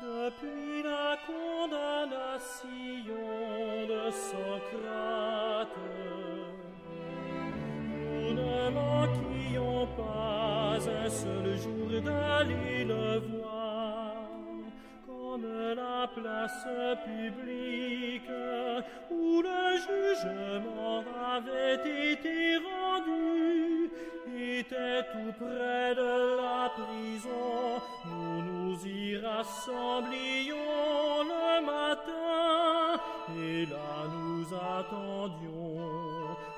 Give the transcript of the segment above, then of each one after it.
Depuis la condamnation de Socrate, nous ne manquions pas un seul jour d'aller le voir, comme la place publique où le jugement avait été rendu était tout près de la prison. Nous nous y rassemblions le matin et là nous attendions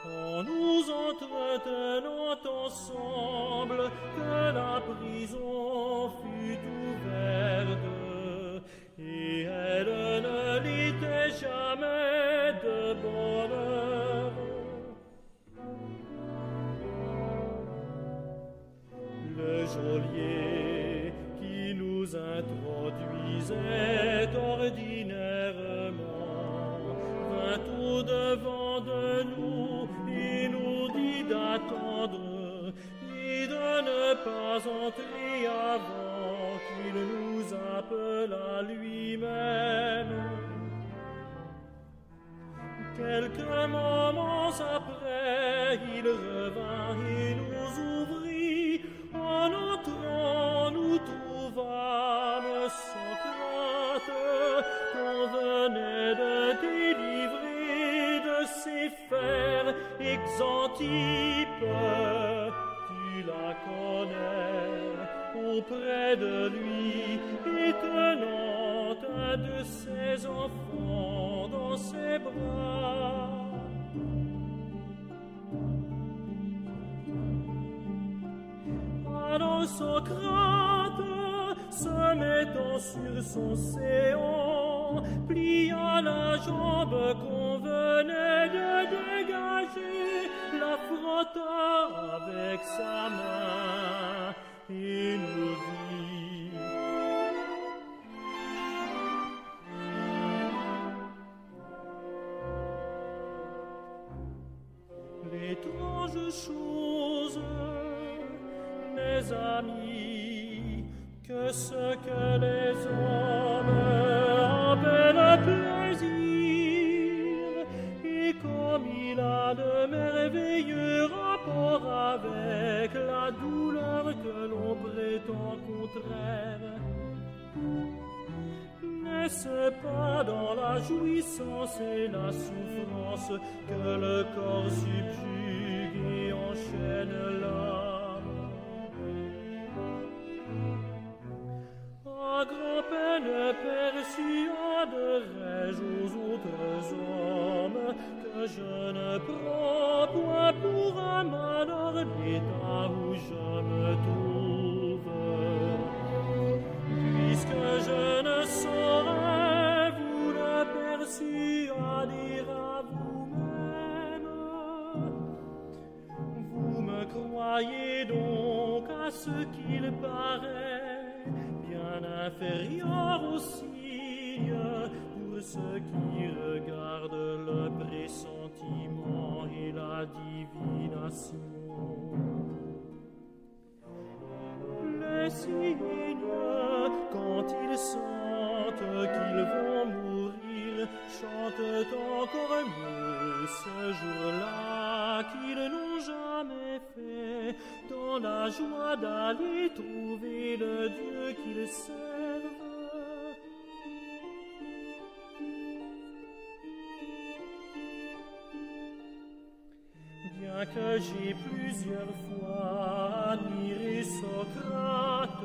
en nous entretenant ensemble que la prison fût ouverte et elle ne Quelques moments après, il revint et nous ouvrit. En entrant, nous trouvâmes Socrate qu'on venait de délivrer de ses fers Exantipe. Tu la connais auprès de lui et tenant un de ses enfants ses bras. Alors Socrate, se mettant sur son séant, plia la jambe qu'on venait de dégager, la frotta avec sa main Chose, mes amis, que ce que les hommes appellent plaisir, et comme il a de merveilleux rapports avec la douleur que l'on prétend contraire. N'est-ce pas dans la jouissance et la souffrance que le corps et enchaîne ce qu'il paraît bien inférieur au signe pour ce qui regarde le pressentiment et la divination. Les signes, quand ils sentent qu'ils vont mourir, chantent encore mieux ce jour-là qu'ils n'ont jamais la joie d'aller trouver le Dieu qu'ils servent. Bien que j'ai plusieurs fois admiré Socrate,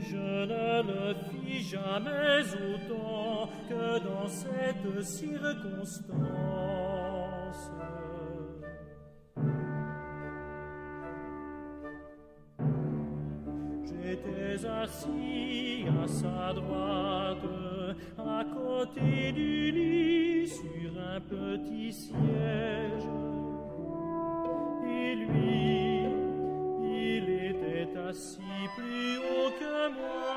je ne le fis jamais autant que dans cette circonstance. À sa droite, à côté du lit, sur un petit siège. Et lui, il était assis plus haut que moi,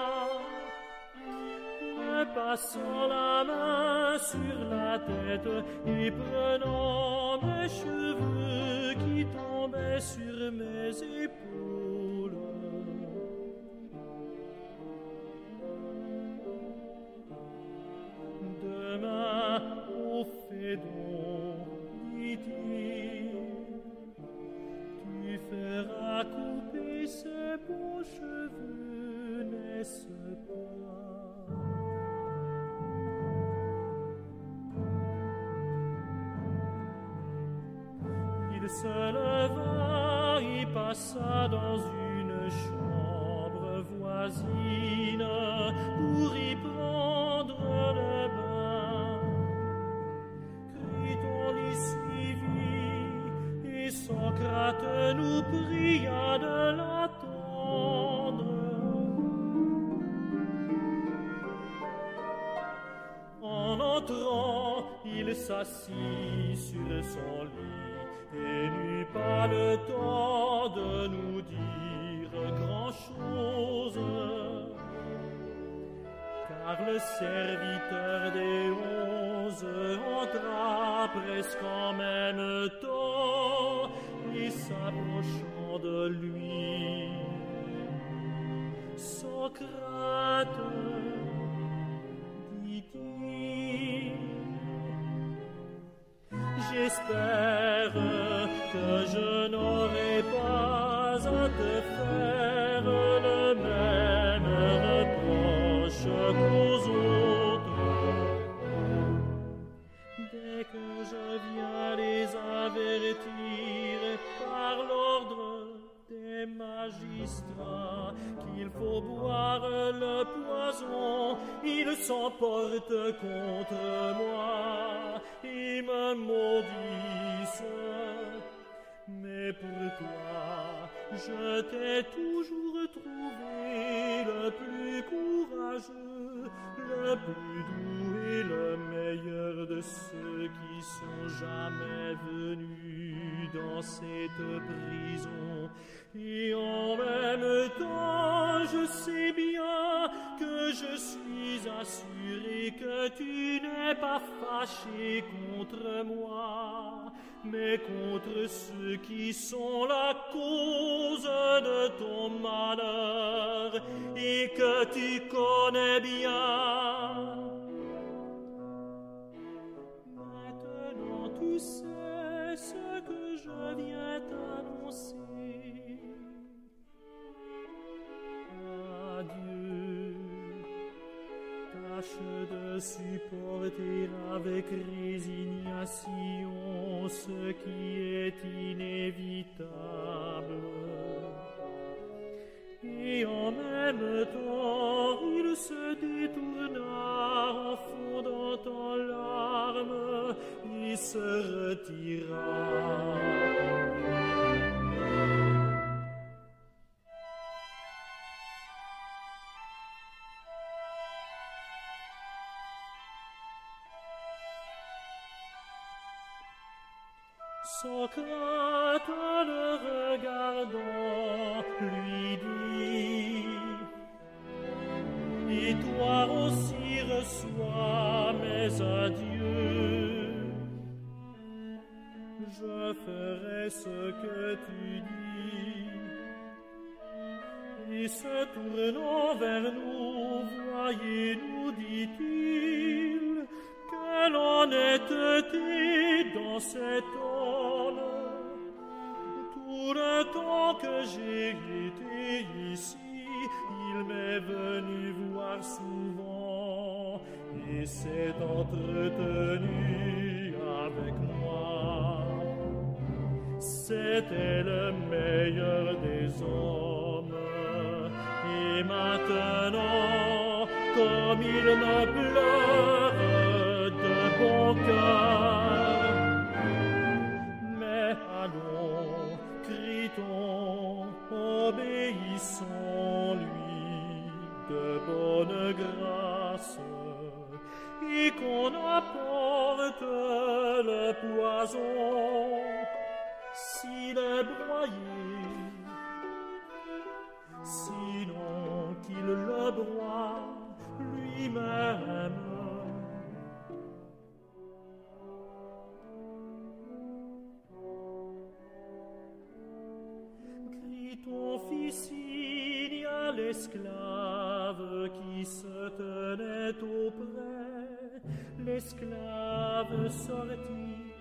passant la main sur la tête et prenant mes cheveux qui tombaient sur mes épaules. Nous pria de l'attendre. En entrant, il s'assit sur son lit et n'eut pas le temps de nous dire grand-chose. Car le serviteur des onze entra presque en même temps et s'approchant de lui, Socrate, dit-il, j'espère que je n'aurai pas à te faire s'emportent contre moi et me maudissent. Mais pour toi, je t'ai toujours trouvé le plus courageux, le plus doux et le meilleur de ceux qui sont jamais venus dans cette prison. Et en même temps, je sais bien je suis assuré que tu n'es pas fâché contre moi, mais contre ceux qui sont la cause de ton malheur et que tu connais bien. Maintenant tu sais ce que je viens t'annoncer. supporter avec résignation ce qui est inévitable. Et en même temps, il se détourna en fondant en larmes et se retira. Socrate le regardant lui dit Et toi aussi reçois mes adieux. Je ferai ce que tu dis. Et se tournant vers nous Voyez dans cet homme. Tout le temps que j'ai été ici Il m'est venu voir souvent. Et s'est entretenu avec moi. C'était le meilleur des hommes. Et maintenant Comme il me pleure de bon Mais allons, crie-t-on, obéissons-lui de bonne grâce. Et qu'on apporte le poison. S'il est broyé, sinon qu'il le broie lui-même. L'esclave qui se tenait auprès. L'esclave sortit,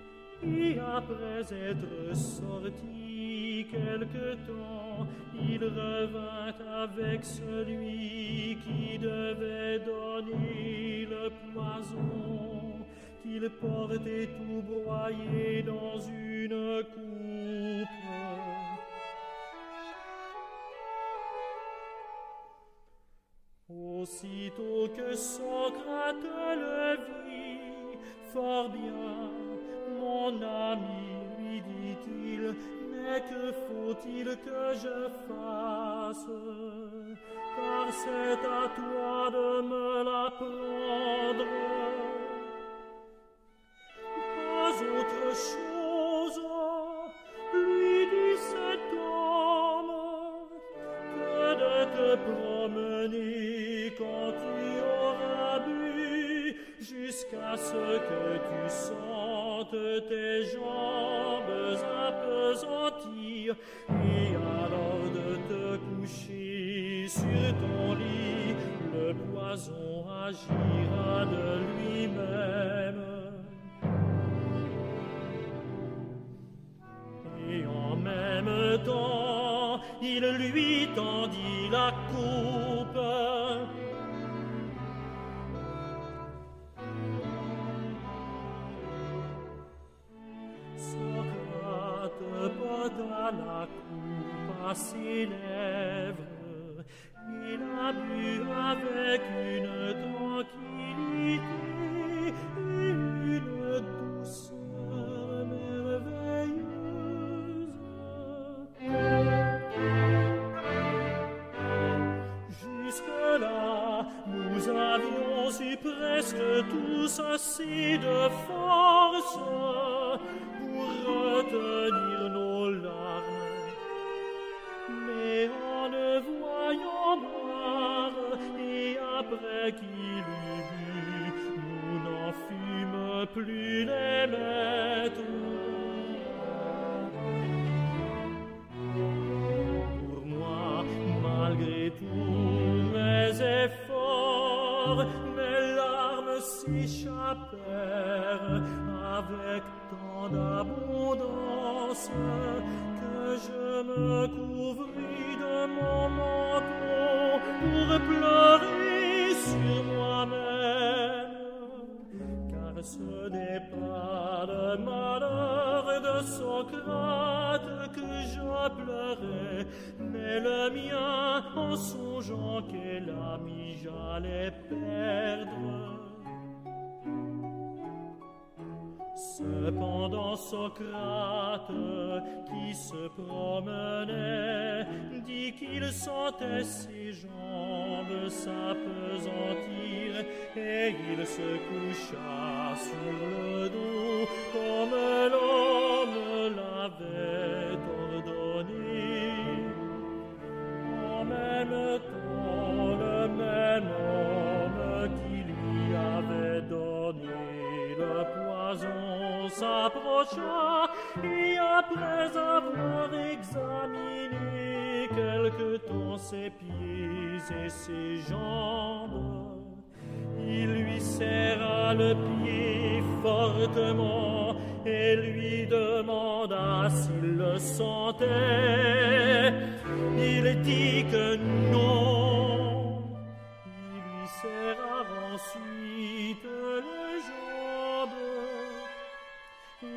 et après être sorti quelque temps, il revint avec celui qui devait donner le poison qu'il portait tout broyé dans une coupe. Que Socrate le vit, fort bien, mon ami, lui dit-il, mais que faut-il que je fasse? Car c'est à toi de me l'apprendre. Il lui tendit la coupe. est que tous assez de force pour retenir nos larmes. Mais en le voyant boire, et après qu'il eut bu, nous n'en fûmes plus les maîtres. Pour moi, malgré tous mes efforts, s'échappèrent avec tant d'abondance que je me couvris de mon manteau pour pleurer sur moi-même. Car ce n'est pas le malheur de Socrate que je pleurais, mais le mien en songeant quel ami j'allais perdre. Cependant Socrate, qui se promenait, dit qu'il sentait ses jambes s'apesantir, et il se coucha sur le dos comme l'homme s'approcha et après avoir examiné quelque temps ses pieds et ses jambes, il lui serra le pied fortement et lui demanda s'il le sentait. Il dit que non. Il lui serra ensuite les jambes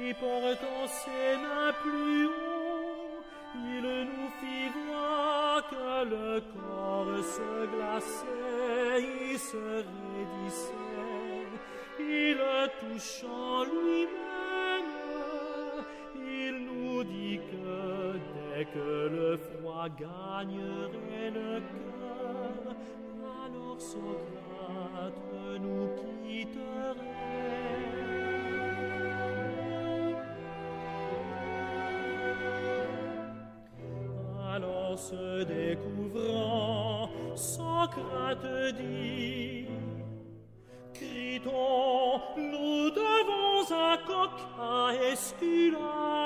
et portant ses mains plus haut, il nous fit voir que le corps se glaçait et se raidissait. Le touchant lui-même, il nous dit que dès que le froid gagnerait le cœur, alors Socrate se découvrant, Socrate dit Criton, nous devons à coq à Esculape.